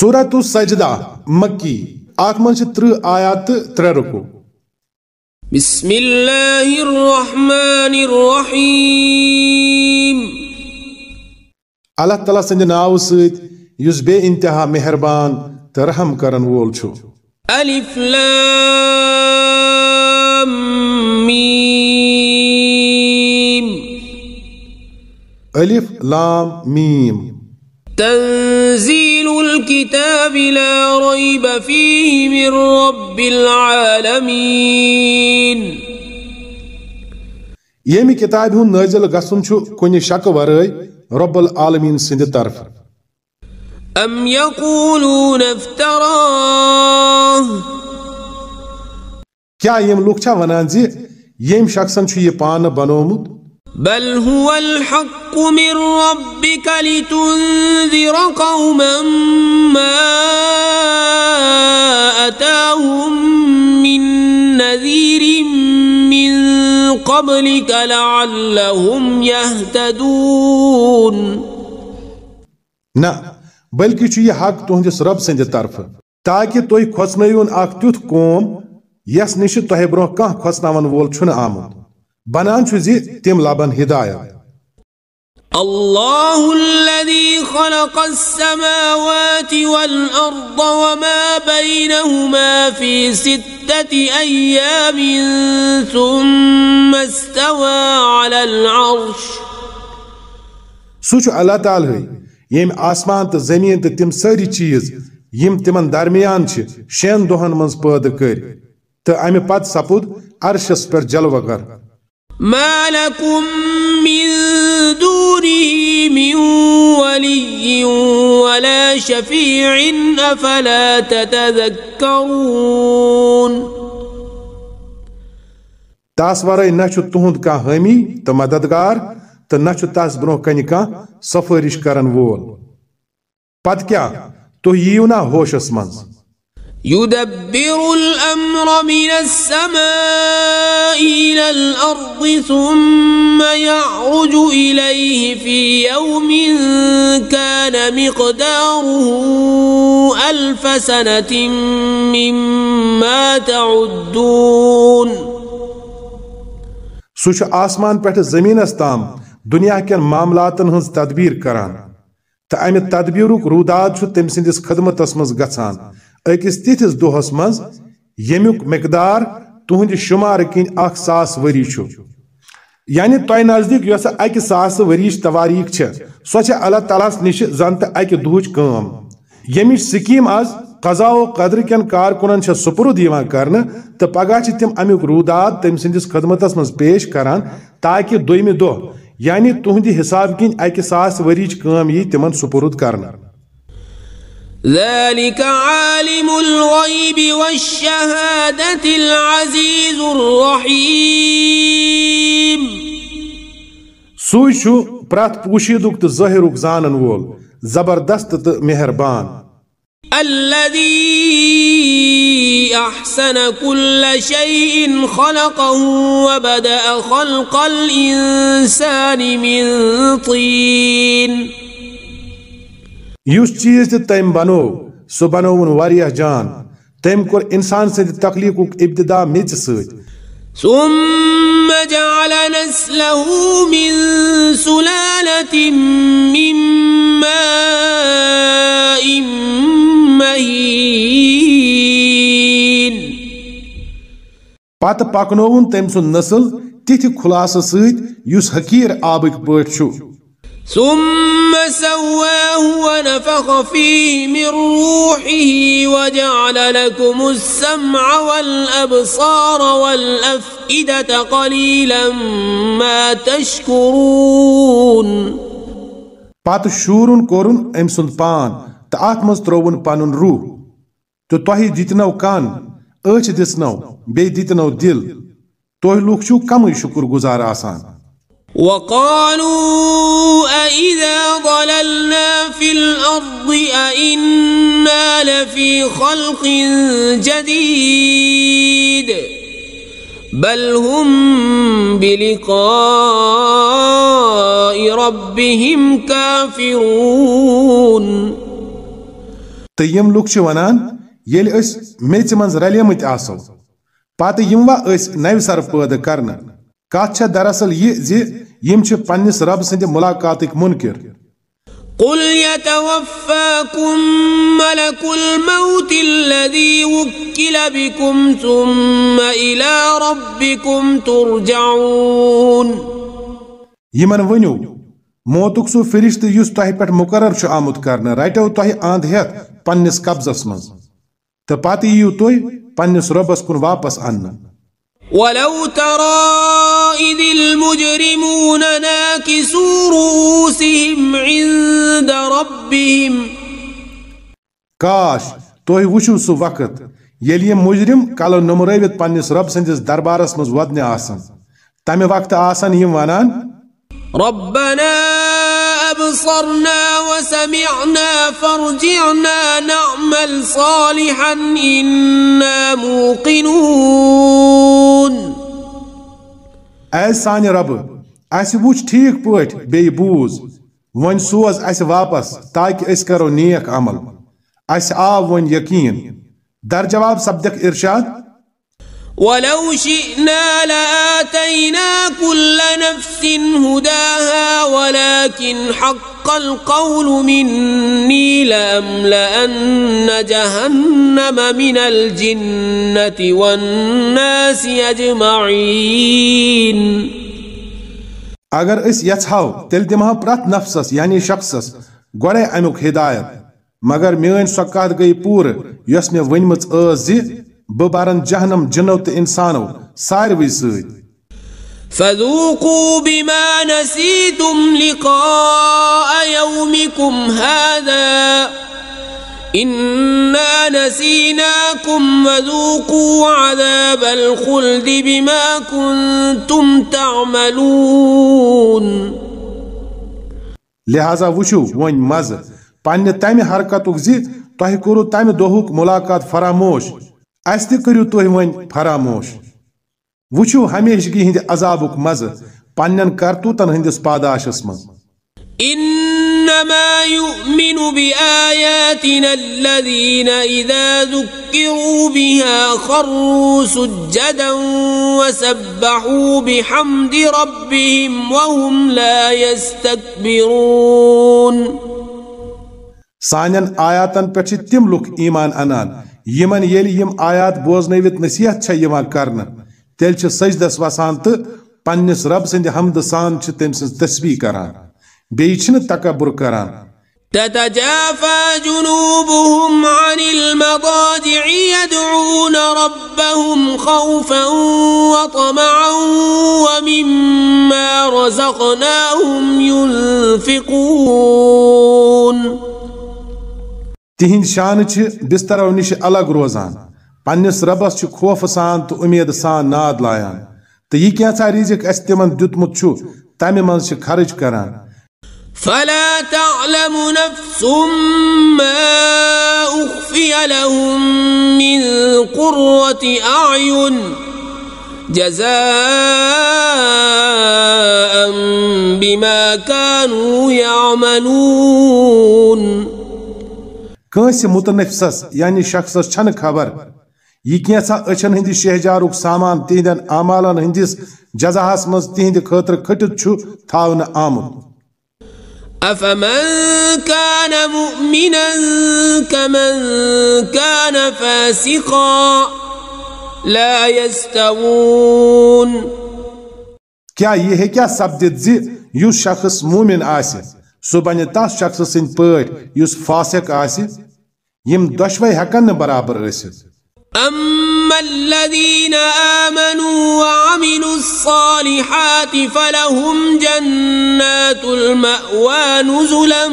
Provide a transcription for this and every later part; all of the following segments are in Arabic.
سورت السجدہ مکی آت من ترہ آیات ترہ رکو۔ بسم اللہ الرحمن الرحیم۔ اللہ تعالیٰ سند ناؤ سید یس بے انتہا مہربان ترحم کرن وول چھو۔ الف لام میم۔ الف لام میم۔ تنزيل الكتاب لا ريب فيه من رب العالمين. يمي كتاب هون نازل غسن شو كوني شاك ورأي رب العالمين سند طرف. أم يقولون افتراه؟ كيا يم لوك چا ونان يم ییٚمۍ شخصن شو يبان بنومد بل هو الحق من ربك لتنذر قوما ما أتاهم من نذير من قبلك لعلهم يهتدون نا بلکہ چھُ یہِ حق تُہنٛدِس رب سٕنٛدِ طرفہٕ تاکہِ تُہۍ کھۄژنٲیوُن اکھ تیُتھ قوم یس نِشہِ تۄہہِ برونٛہہ کانٛہہ وول چھُنہٕ آمُت۔ بنان چھ تم لبن ہدایت الله الذي خلق السماوات والأرض وما بينهما في ستة أيام ثم استوى على العرش۔ سوچ اللہ تعالی یم آسمان تو زمین تو تم ساری چیز یم تمن درمیان چھ شین دہن مز پید کر تو امہ پت سپود عرشس پر جلوہ کر۔ ما لكم من دونه من ولي ولا شفيع أفلا تتذكرون تاس ورٲے نہ تهند کا همي تا مددگار تا نہ تاس برو کنی کا سفرش کرن وول. پت کیا؟ تو یِیِو نا ہوشس منٛز يدبر الأمر من السماء إلى الأرض ثم يعرج إليه في يوم كان مقداره ألف سنة مما تعدون. سُہ آسمان پٮ۪ٹھٕ زٔمیٖنَس تام دنیا کٮ۪ن معاملاتن ہٕنز تدبیٖر کران تہٕ امہِ تدبیٖرُک روٗداد چھُ تٔمۍ سٕنٛدِس خدمتس منٛز گژھان أکِس تِتھِس دۄہس منٛز ییٚمیُک تہند شمار کن اخ ساس وری یعنی تہ نزدیک یس اکہ ساس وریش تواریخ سو اللہ تعالیٰ نش زن اکہ دہچ کم یمچ سکیم آز قضا و قدر کن کارکنن سپرد کر تو پگہ تم امیک روداد تم سندس خدمت مز پیش کر تاکہ دم دہ یعنی تہند حساب کن اکہ ساس وریچ کم یی سپرد کر ذلك عالم الغيب۔ الغيب والشهادة العزيز الرحيم. سوی چھُ پرٛٮ۪تھ پوٗشیٖدُک تہٕ ظٲہِرُک زانن وول زبردست تو مہربان الذي أحسن كل شيء خلقه وبدأ خلق الإنسان من طين. یُس چیٖز تہِ تٔمۍ بنوو سُہ بنووُن واریاہ جان تم کور انسان سے تخلیق ابتدا میچ ست ثم جعل نسله من سلالة من ماء مهين۔ پت پکنون تم سن نسل تتھ خلاصہ ست یس حقیر آبک پٲٹھۍ ثم سواه ونفخ فيه من روحه وجعل لكم السمع والأبصار والأفئدة قليلا ما تشكرون. پت شورن کورن أم سلطان تہٕ اتھ منٛز روح. تو تۄہہِ دِتنو كان آچ دسنو بي دِتنو دِل. تُہۍ لُکھ چھِو کمٕے شُکُر گُزار آسان. وقالوا أإذا ضللنا في الأرض أإنا لفي خلق جديد بل هم بلقاء ربهم كافرون یم لوک چھ ونان أس میچ منز رلیمت آسو. پتہ یم وا أس نو سر پید کرنا کات چھ دراصل یہ زی یم چھ پنس رب سند ملاقاتک منکر۔ قل يتوفاكم ملك الموت الذي وكل بكم ثم إلى ربكم ترجعون۔ یمن ونیو موتک سو فرشت یس تہ پہ مقرر چھ آمت کرنا رٹو تہ اند ہت پنس قبضس مز تو پتہ ییو تھی پنس ربس کن واپس ان ولو ترى إذ المجرمون ناكسوا رؤوسهم عند ربهم. کاش تُہۍ وٕچھِو سُہ وقت یِم مُجرِم کلہٕ نُمرٲوِتھ پننِس رۄب سٕنٛدِس دربارس منٛز وۄدنہِ آسن تمہِ وقتہٕ آسن یِم ونان ربنا أبصرنا وسمعنا فارجعنا نعمل صالحا إنا موقنون. سانہِ رۄبہٕ اَسہِ وٕچھ ٹھیٖک پٲٹھۍ بیٚیہِ بوٗز. وۄنۍ سوز اَسہِ واپس تاکہِ أسۍ کرو نیک عمل. اَسہِ آو وۄنۍ یقیٖن. درجواب سپدکھ ارشاد ولو شئنا لآتينا كل نفس هداها ولكن حق القول مني لأملأن جهنم من الجنة والناس أجمعين. اگر أس يژھو تیٚلہِ دِمہو پرٛٮ۪تھ نفسس یعنی شخصس گۄڈے امیُک ہدایت مگر سۄ کتھ گٔے پوٗرٕ ؤنمٕژ ٲس زِ بہٕ برن جہنم جنو تہٕ انسانو ساروٕے سۭتۍ فذوقوا بما نسيتم لقاء يومكم هذا. إنا نسيناكم وذوقوا عذاب الخلد بما كنتم تعملون. لہذا وٕچھو وۄنۍ مزٕ پننہِ تمہِ حرکتُک زِ تۄہہِ کوٚروٕ تمہِ دۄہُک مُلاقات فراموش. تہ کٔرِو تُہۍ وۄنۍ فراموش وٕچھِو ہمیشگی ہٕنٛدِ عذابُک مزٕ پننٮ۪ن کرتوٗتن ہٕنٛدِس پاداشس منٛز إنما يؤمن بآياتنا الذين إذا ذكروا بها خروا سجدا وسبحوا بحمد ربهم وهم لا يستكبرون. سانٮ۪ن آیاتن پٮ۪ٹھ چھِ تِم لُکھ ایٖمان انان یمن ییٚلہِ یِم آیات بوزنٲوِتھ نصیحت چھےٚ یِوان کرنہٕ تیٚلہِ چھِ سجدس وسان تہٕ پننِس رب سٕنٛدِ حمدٕ سان چھِ تٔمۍ سٕنٛز تسبیح کران. بیٚیہِ چھِنہٕ تکبر کران. تتجافى جنوبهم عن المضاجع يدعون ربهم خوفا وطمعا ومما رزقناهم ينفقون. تہند شان بسترو نش الگ روزان۔ پنس ربس خوف سان تو امید سان ناد لایان۔ تو یہ کیسا رزق اس دتمت تمہ من خرچ کران۔ فلا تعلم نفس ما أخفي لهم من قرة أعين جزاء بما كانوا يعملون۔ کنس متنفسس یعنی شخصس چھن خبر۔ یہ کینسا اچھن ہند شہجارک سامان تہندین اعمالن ہندس جزاہس مز تہند خاطر کھٹت چھو تھاون آمد أفمن كان مؤمنا كمن كان فاسقا لا يستوون۔ کیا یہ ہے کیا سپدت زی یس شخص مومن آسہِ سُہ بنہِ تس شخص سٕنٛدۍ پٲٹھۍ یُس فاسق آسہِ؟ يم دشوي هكن برابر ٲسِتھ أما الذين آمنوا وعملوا الصالحات فلهم جنات المأوى نزلا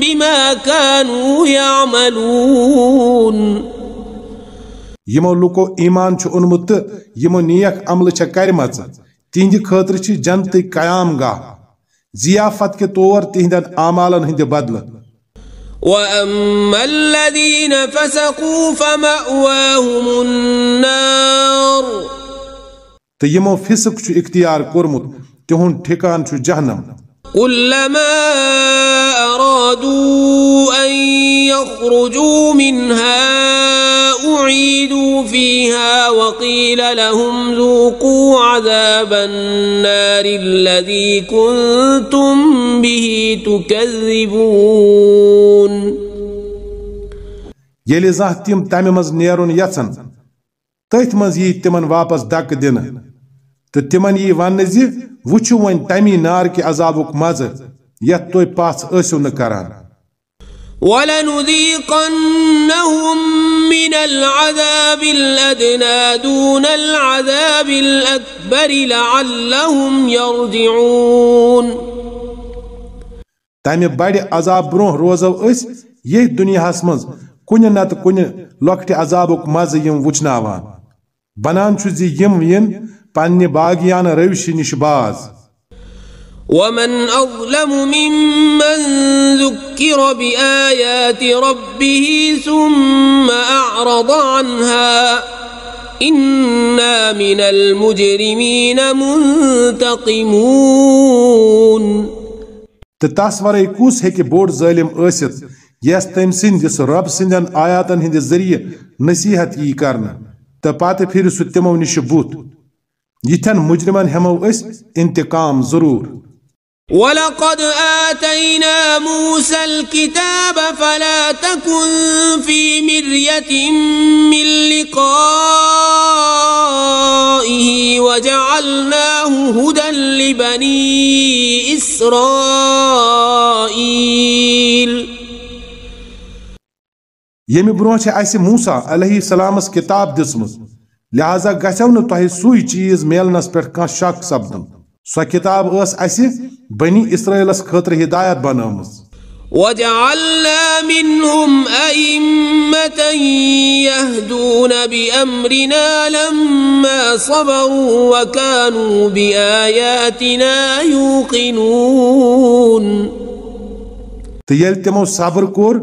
بما كانوا يعملون۔ يمو لوكو ایمان چھُ اوٚنمُت تہٕ یِمو نیک عملہٕ چھےٚ کَرِمَژٕ تِہنٛدِ خٲطرٕ چھِ جنتٕکۍ قیام گاہ ضیافت کے طور تِہنٛدٮ۪ن اعمالن ہٕنٛدِ بدلہٕ وأما الذين فسقوا فمأواهم النار تو يمو فسق چھُ اختیار کوٚرمُت تِہُنٛد ٹھِکان چھُ جہنم۔ كلما أرادوا أن يخرجوا منها أعيدوا فيها وقيل لهم ذوقوا عذاب النار الذي كنتم به تكذبون. ییٚلہِ زانٛہہ تِم تمہِ منٛز نیرُن یژھن تٔتھۍ منٛز یی تِمن واپس ڈکہٕ دِنہٕ تہٕ تِمن یی وننہٕ زِ وٕچھِو وۄنۍ تمی نارکہِ عذابُک مزٕ یتھ تُہۍ پژھ ٲسِو نہٕ کران ولنذيقنهم من العذاب الأدنى دون العذاب الأكبر لعلهم يرجعون تمہِ بڑِ عذاب برونٛہہ روزو أسۍ ییٚتھۍ دُنیاہس منٛز کُنہِ نتہٕ کُنہِ لۄکٹہِ عذابُک مزٕ یِم وٕچھناوان بنان چھُ یِم یِن پننہِ باغیانہٕ روشہِ نِش باز. ومن أظلم ممن ذكر بآيات ربه ثم أعرض عنها إنا من المجرمين منتقمون. تس ورٲے کُس ہیٚکہِ بوٚڑ ظٲلِم ٲسِتھ یس تٔمۍ سٕنٛدِس رب سٕنٛدٮ۪ن آیاتن ہٕنٛدِ ذٔریعہٕ نصیحت یی کرنہٕ پتہٕ پھرِ سُہ تِمو نِش مُجرمن ہٮ۪مو أسۍ انتقام ضروٗر۔ ولقد آتينا موسى الكتاب فلا تكن في مرية من لقائه وجعلناه هدى لبني إسرائيل۔ ییٚمہِ برونٛہہ چھِ اَسہِ موسا علیہ السلامس کِتاب دِژمٕژ لہذا گژھو نہٕ سُے چیٖز میلنس پٮ۪ٹھ کانٛہہ شک سپدُن سۄ کِتاب ٲس اَسہِ بنی اسرائیلس خٲطرٕ ہدایت بنٲومٕژ وجعلنا منهم أئمة يهدون بأمرنا لما صبروا وكانوا بآياتنا يوقنون. تِمو صبر کوٚر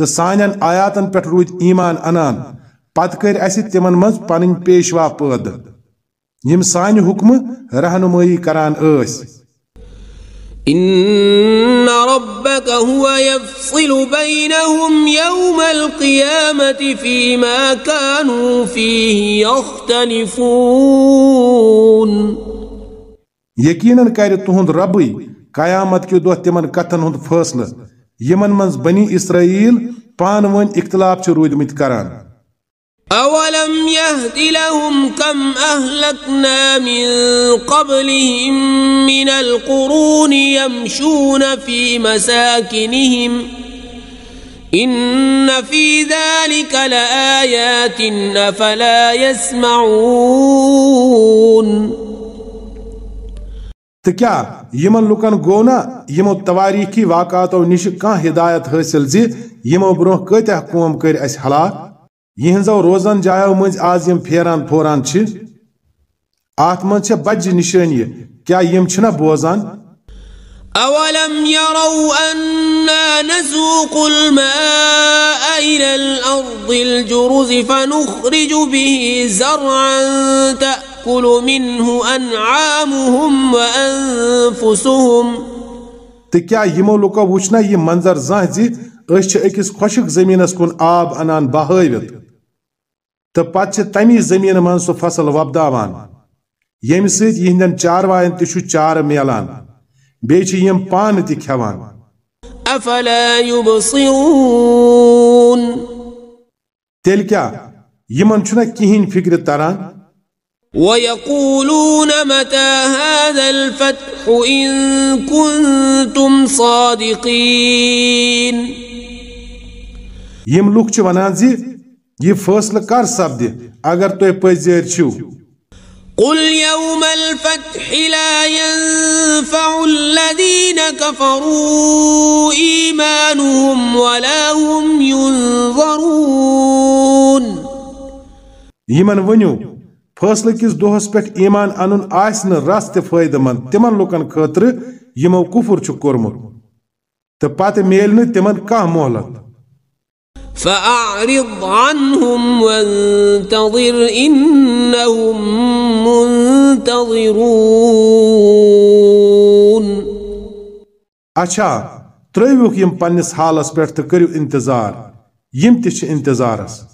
تہٕ سانٮ۪ن آیاتن پٮ۪ٹھ روٗدۍ ایٖمان انان۔ پتہٕ کٔرۍ اَسہِ تِمن منٛز پنٕنۍ پیشوا پٲدٕ۔ یِم سانہِ حُکمہٕ رہنمٲیی کران ٲسۍ۔ إن ربك هو يفصل بينهم يوم القيامة فيما كانوا فيه يختلفون۔ یقیٖنن کرِ تُہُنٛد ربٕے قیامت کہِ دۄہ تِمن کتھن ہُنٛد فٲصلہٕ۔ یِمن منٛز بنی اسرائیل پانہٕ ؤنۍ اختلاف چھِ روٗدمٕتۍ کران أولم يهد لهم كم أهلكنا من قبلهم من القرون يمشون في مساكنهم إن في ذلك لآيات أفلا يسمعون تہٕ کیٛاہ یِمن لُکن گوٚو نا یِمو تواریٖخی واقعاتو نِش کانٛہہ ہدایت حٲصِل زِ یِمو برونٛہہ کۭتیاہ قوم کٔرۍ اَسہِ ہلاک یِہنٛزو روزن جایو مٔنٛزۍ آز یِم پھیران پھوران آتھ منٛز چھےٚ بجہِ نِشٲنی کیٛاہ یِم چھِنا بوزان؟ أولم يروا أنا نسوق الماء إلى الأرض الجرز فنخرج به زرعا تأكل تأكل منه أنعامهم وأنفسهم تکیا یمو لوکو وچنا یہ منظر زاہ زی؟ اس چھ اکس خشک زمینس کن آب انان بہاوت تو پتہ چھ تمی زمین من سو فصل وبداوان یم سیت یہندن چاروائن تہ چھ چار میلان۔ بیہ چھ یم پان تہ کھیوان۔ أفلا يبصرون تیل کیا؟ یمن چھنا کہین فکر تران؟ ويقولون متى هذا الفتح إن كنتم صادقين. یِم لُکھ چھِ ونان زِ یہِ فٲصلہٕ کر سپدِ اگر تُہۍ پٔزۍ چھِو قل يوم الفتح لا ينفع الذين كفروا إيمانهم ولا هم ينظرون. یِمن ؤنِو فیصلہ کس دہس پہ ایمان انن رس تہ فائدہ مند تم لکن خاطر یمو کفر چھ کورمت۔ تو پتہ میل نہ تمن کھانا مہلت۔ فأعرض عنهم وانتظر إنهم منتظرون۔ اچھا ترٲوِکھ یِم پنٛنِس حالس پٮ۪ٹھ تہٕ کٔرِو انتظار۔ یم تہِ انتظارس۔